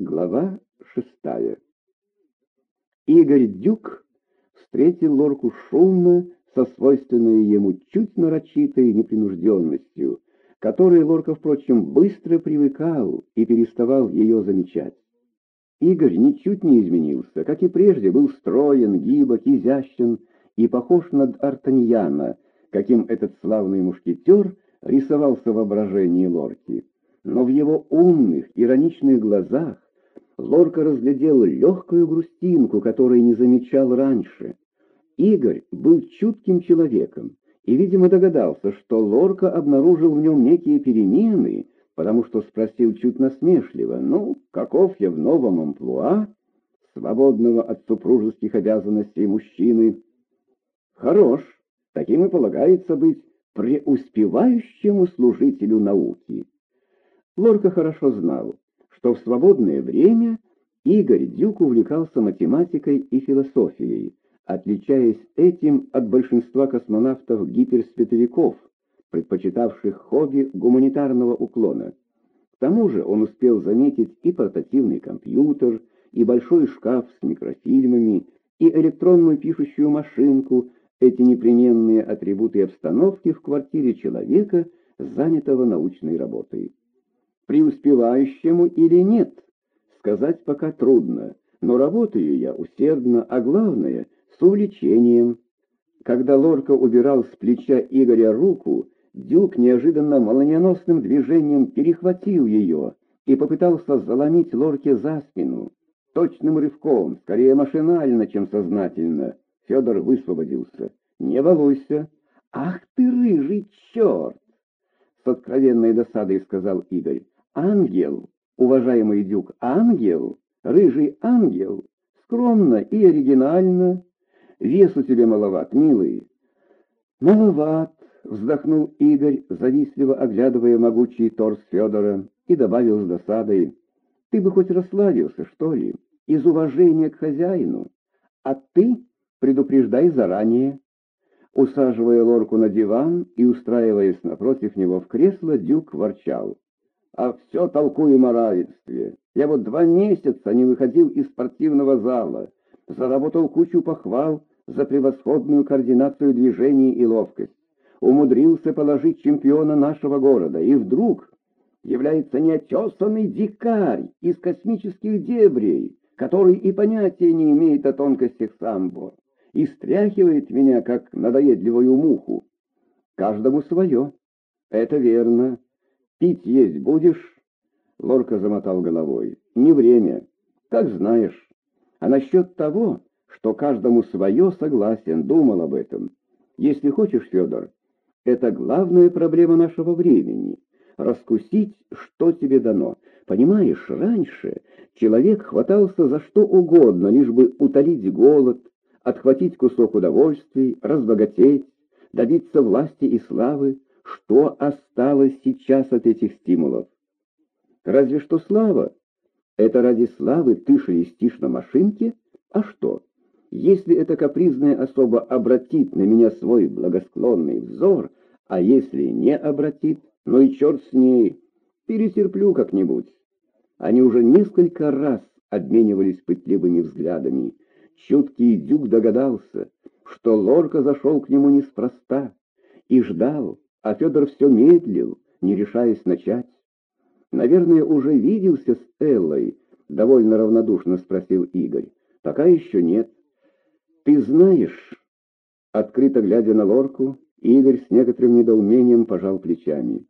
Глава шестая. Игорь Дюк встретил Лорку шумно, со свойственной ему чуть нарочитой непринужденностью, которой Лорка, впрочем, быстро привыкал и переставал ее замечать. Игорь ничуть не изменился, как и прежде, был строен, гибок, изящен и похож на Артаньяна, каким этот славный мушкетер рисовался в воображении Лорки. Но в его умных, ироничных глазах Лорка разглядел легкую грустинку, которой не замечал раньше. Игорь был чутким человеком и, видимо, догадался, что Лорка обнаружил в нем некие перемены, потому что спросил чуть насмешливо, «Ну, каков я в новом амплуа, свободного от супружеских обязанностей мужчины?» «Хорош, таким и полагается быть преуспевающему служителю науки». Лорка хорошо знал, что в свободное время Игорь Дюк увлекался математикой и философией, отличаясь этим от большинства космонавтов-гиперсветовиков, предпочитавших хобби гуманитарного уклона. К тому же он успел заметить и портативный компьютер, и большой шкаф с микрофильмами, и электронную пишущую машинку, эти непременные атрибуты обстановки в квартире человека, занятого научной работой преуспевающему или нет, сказать пока трудно, но работаю я усердно, а главное — с увлечением. Когда Лорка убирал с плеча Игоря руку, Дюк неожиданно молниеносным движением перехватил ее и попытался заломить Лорке за спину. Точным рывком, скорее машинально, чем сознательно, Федор высвободился. «Не волнуйся!» «Ах ты, рыжий черт!» С откровенной досадой сказал Игорь. Ангел, уважаемый дюк, ангел, рыжий ангел, скромно и оригинально. Вес у тебя маловат, милый. Маловат, вздохнул Игорь, завистливо оглядывая могучий торс Федора, и добавил с досадой. Ты бы хоть расслабился, что ли, из уважения к хозяину. А ты предупреждай заранее. Усаживая лорку на диван и устраиваясь напротив него в кресло, Дюк ворчал а все толкуем о равенстве. Я вот два месяца не выходил из спортивного зала, заработал кучу похвал за превосходную координацию движений и ловкость, умудрился положить чемпиона нашего города, и вдруг является неотесанный дикарь из космических дебрей, который и понятия не имеет о тонкостях самбо, и стряхивает меня, как надоедливую муху. Каждому свое. Это верно. Пить есть будешь?» Лорка замотал головой. «Не время. Как знаешь. А насчет того, что каждому свое, согласен, думал об этом. Если хочешь, Федор, это главная проблема нашего времени. Раскусить, что тебе дано. Понимаешь, раньше человек хватался за что угодно, лишь бы утолить голод, отхватить кусок удовольствий, разбогатеть, добиться власти и славы, что осталось сейчас от этих стимулов? Разве что слава. Это ради славы ты шелестишь на машинке? А что? Если эта капризная особа обратит на меня свой благосклонный взор, а если не обратит, ну и черт с ней, перетерплю как-нибудь. Они уже несколько раз обменивались пытливыми взглядами. Чуткий дюк догадался, что Лорка зашел к нему неспроста и ждал, а Федор все медлил, не решаясь начать. «Наверное, уже виделся с Эллой?» — довольно равнодушно спросил Игорь. «Пока еще нет». «Ты знаешь...» Открыто глядя на лорку, Игорь с некоторым недоумением пожал плечами.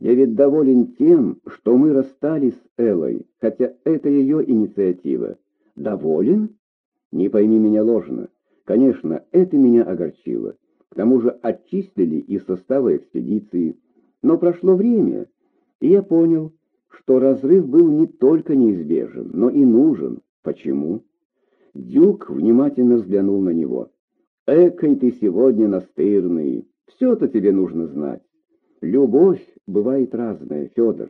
«Я ведь доволен тем, что мы расстались с Эллой, хотя это ее инициатива». «Доволен?» «Не пойми меня ложно. Конечно, это меня огорчило. К тому же отчислили из состава экспедиции. Но прошло время, и я понял, что разрыв был не только неизбежен, но и нужен. Почему? Дюк внимательно взглянул на него. «Экой ты сегодня настырный, все-то тебе нужно знать. Любовь бывает разная, Федор.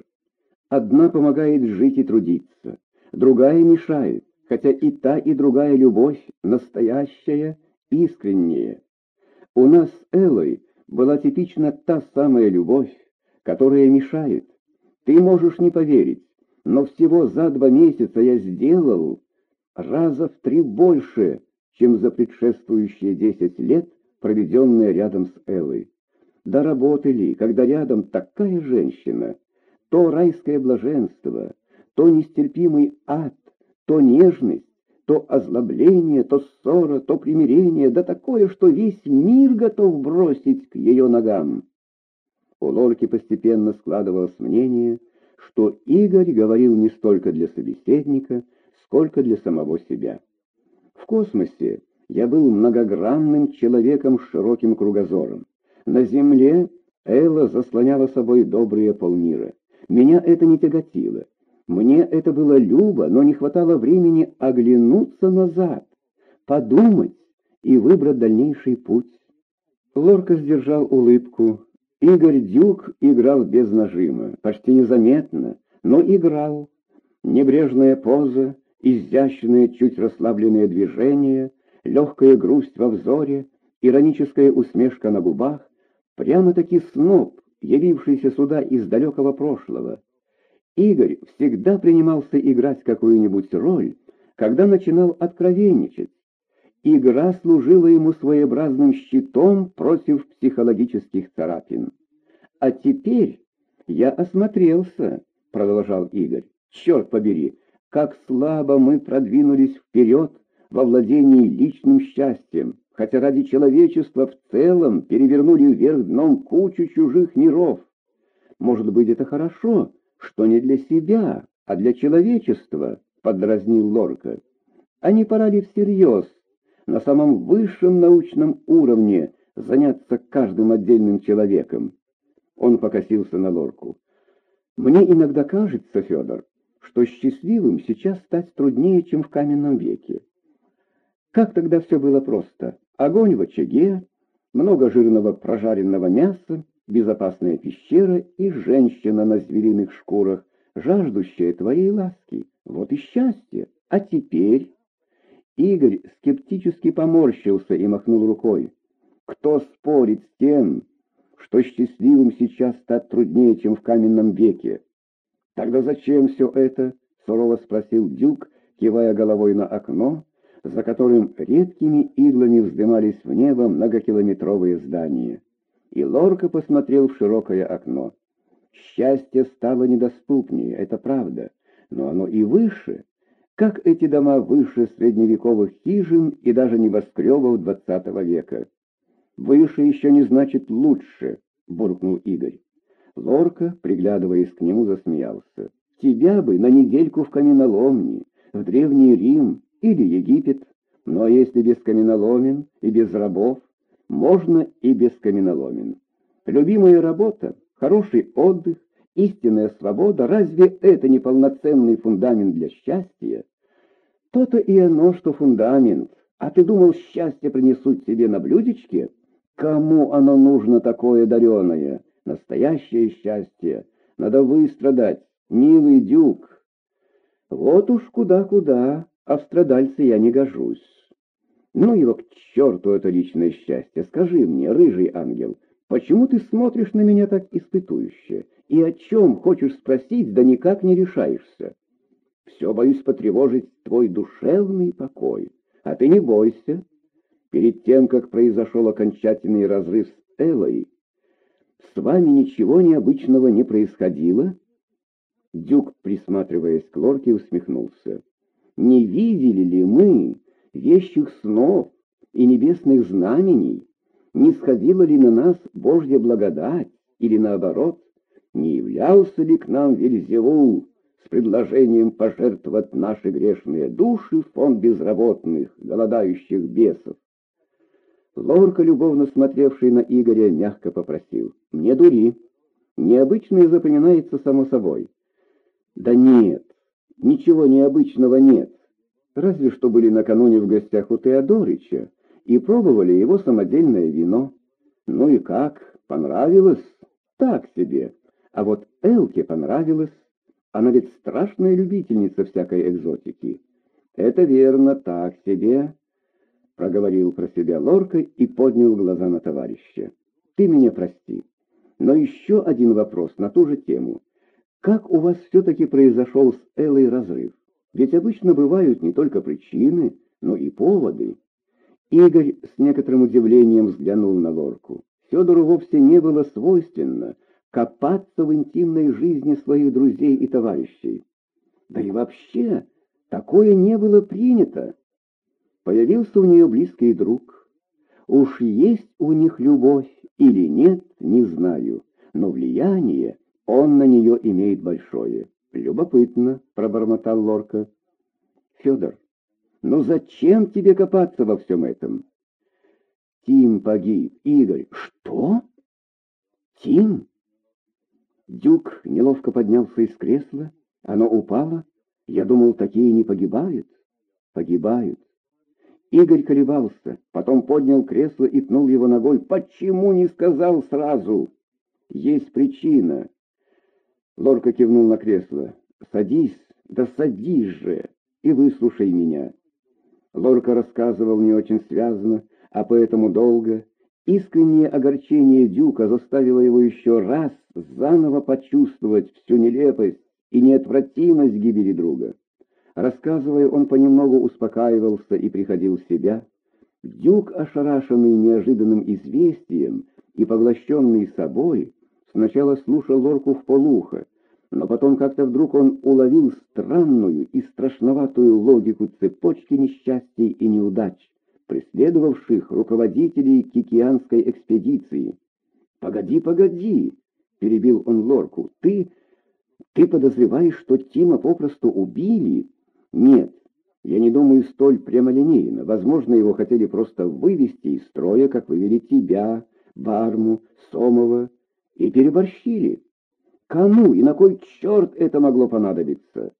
Одна помогает жить и трудиться, другая мешает, хотя и та, и другая любовь настоящая, искренняя. У нас с Эллой была типично та самая любовь, которая мешает. Ты можешь не поверить, но всего за два месяца я сделал раза в три больше, чем за предшествующие десять лет, проведенные рядом с Эллой. Доработали, когда рядом такая женщина, то райское блаженство, то нестерпимый ад, то нежность, то озлобление, то ссора, то примирение, да такое, что весь мир готов бросить к ее ногам. У Лорки постепенно складывалось мнение, что Игорь говорил не столько для собеседника, сколько для самого себя. В космосе я был многогранным человеком с широким кругозором. На Земле Элла заслоняла собой добрые полмира. Меня это не тяготило. Мне это было любо, но не хватало времени оглянуться назад, подумать и выбрать дальнейший путь. Лорка сдержал улыбку. Игорь Дюк играл без нажима, почти незаметно, но играл. Небрежная поза, изящные, чуть расслабленные движения, легкая грусть во взоре, ироническая усмешка на губах, прямо-таки сноб, явившийся сюда из далекого прошлого. Игорь всегда принимался играть какую-нибудь роль, когда начинал откровенничать. Игра служила ему своеобразным щитом против психологических царапин. «А теперь я осмотрелся», — продолжал Игорь. «Черт побери, как слабо мы продвинулись вперед во владении личным счастьем, хотя ради человечества в целом перевернули вверх дном кучу чужих миров. Может быть, это хорошо, что не для себя, а для человечества, — подразнил Лорка. Не пора ли всерьез, на самом высшем научном уровне, заняться каждым отдельным человеком? Он покосился на Лорку. Мне иногда кажется, Федор, что счастливым сейчас стать труднее, чем в каменном веке. Как тогда все было просто? Огонь в очаге, много жирного прожаренного мяса, безопасная пещера и женщина на звериных шкурах, жаждущая твоей ласки. Вот и счастье. А теперь... Игорь скептически поморщился и махнул рукой. Кто спорит с тем, что счастливым сейчас стать труднее, чем в каменном веке? Тогда зачем все это? Сурово спросил Дюк, кивая головой на окно, за которым редкими иглами вздымались в небо многокилометровые здания и Лорка посмотрел в широкое окно. Счастье стало недоступнее, это правда, но оно и выше. Как эти дома выше средневековых хижин и даже небоскребов двадцатого века? «Выше еще не значит лучше», — буркнул Игорь. Лорка, приглядываясь к нему, засмеялся. «Тебя бы на недельку в каменоломни, в Древний Рим или Египет, но если без каменоломен и без рабов, можно и без каменоломен. Любимая работа, хороший отдых, истинная свобода, разве это не полноценный фундамент для счастья? То-то и оно, что фундамент. А ты думал, счастье принесут тебе на блюдечке? Кому оно нужно такое дареное? Настоящее счастье. Надо выстрадать, милый дюк. Вот уж куда-куда, а в страдальце я не гожусь. Ну его к черту это личное счастье. Скажи мне, рыжий ангел, почему ты смотришь на меня так испытующе? И о чем хочешь спросить, да никак не решаешься? Все боюсь потревожить твой душевный покой. А ты не бойся. Перед тем, как произошел окончательный разрыв с Элой, с вами ничего необычного не происходило? Дюк, присматриваясь к Лорке, усмехнулся. Не видели ли мы вещих снов и небесных знамений, не сходила ли на нас Божья благодать, или наоборот, не являлся ли к нам Вельзевул с предложением пожертвовать наши грешные души в фонд безработных, голодающих бесов? Лорка, любовно смотревший на Игоря, мягко попросил. «Не дури. Необычное запоминается само собой». «Да нет, ничего необычного нет разве что были накануне в гостях у Теодорича и пробовали его самодельное вино. Ну и как, понравилось? Так себе. А вот Элке понравилось. Она ведь страшная любительница всякой экзотики. Это верно, так себе, проговорил про себя Лорка и поднял глаза на товарища. Ты меня прости. Но еще один вопрос на ту же тему. как у вас все-таки произошел с Эллой разрыв? Ведь обычно бывают не только причины, но и поводы. Игорь с некоторым удивлением взглянул на Лорку. Федору вовсе не было свойственно копаться в интимной жизни своих друзей и товарищей. Да и вообще, такое не было принято. Появился у нее близкий друг. Уж есть у них любовь или нет, не знаю, но влияние он на нее имеет большое. Любопытно, пробормотал Лорка. Федор, ну зачем тебе копаться во всем этом? Тим погиб. Игорь, что? Тим? Дюк неловко поднялся из кресла. Оно упало. Я думал, такие не погибают. Погибают. Игорь колебался, потом поднял кресло и пнул его ногой. Почему не сказал сразу? Есть причина. Лорка кивнул на кресло. Садись, да садись же, и выслушай меня. Лорка рассказывал не очень связно, а поэтому долго. Искреннее огорчение Дюка заставило его еще раз заново почувствовать всю нелепость и неотвратимость гибели друга. Рассказывая, он понемногу успокаивался и приходил в себя. Дюк, ошарашенный неожиданным известием и поглощенный собой, сначала слушал Лорку в полухо, но потом как-то вдруг он уловил странную и страшноватую логику цепочки несчастий и неудач, преследовавших руководителей кикианской экспедиции. «Погоди, погоди!» — перебил он Лорку. «Ты... ты подозреваешь, что Тима попросту убили?» «Нет, я не думаю столь прямолинейно. Возможно, его хотели просто вывести из строя, как вывели тебя, Барму, Сомова, и переборщили». Кому и на кой черт это могло понадобиться?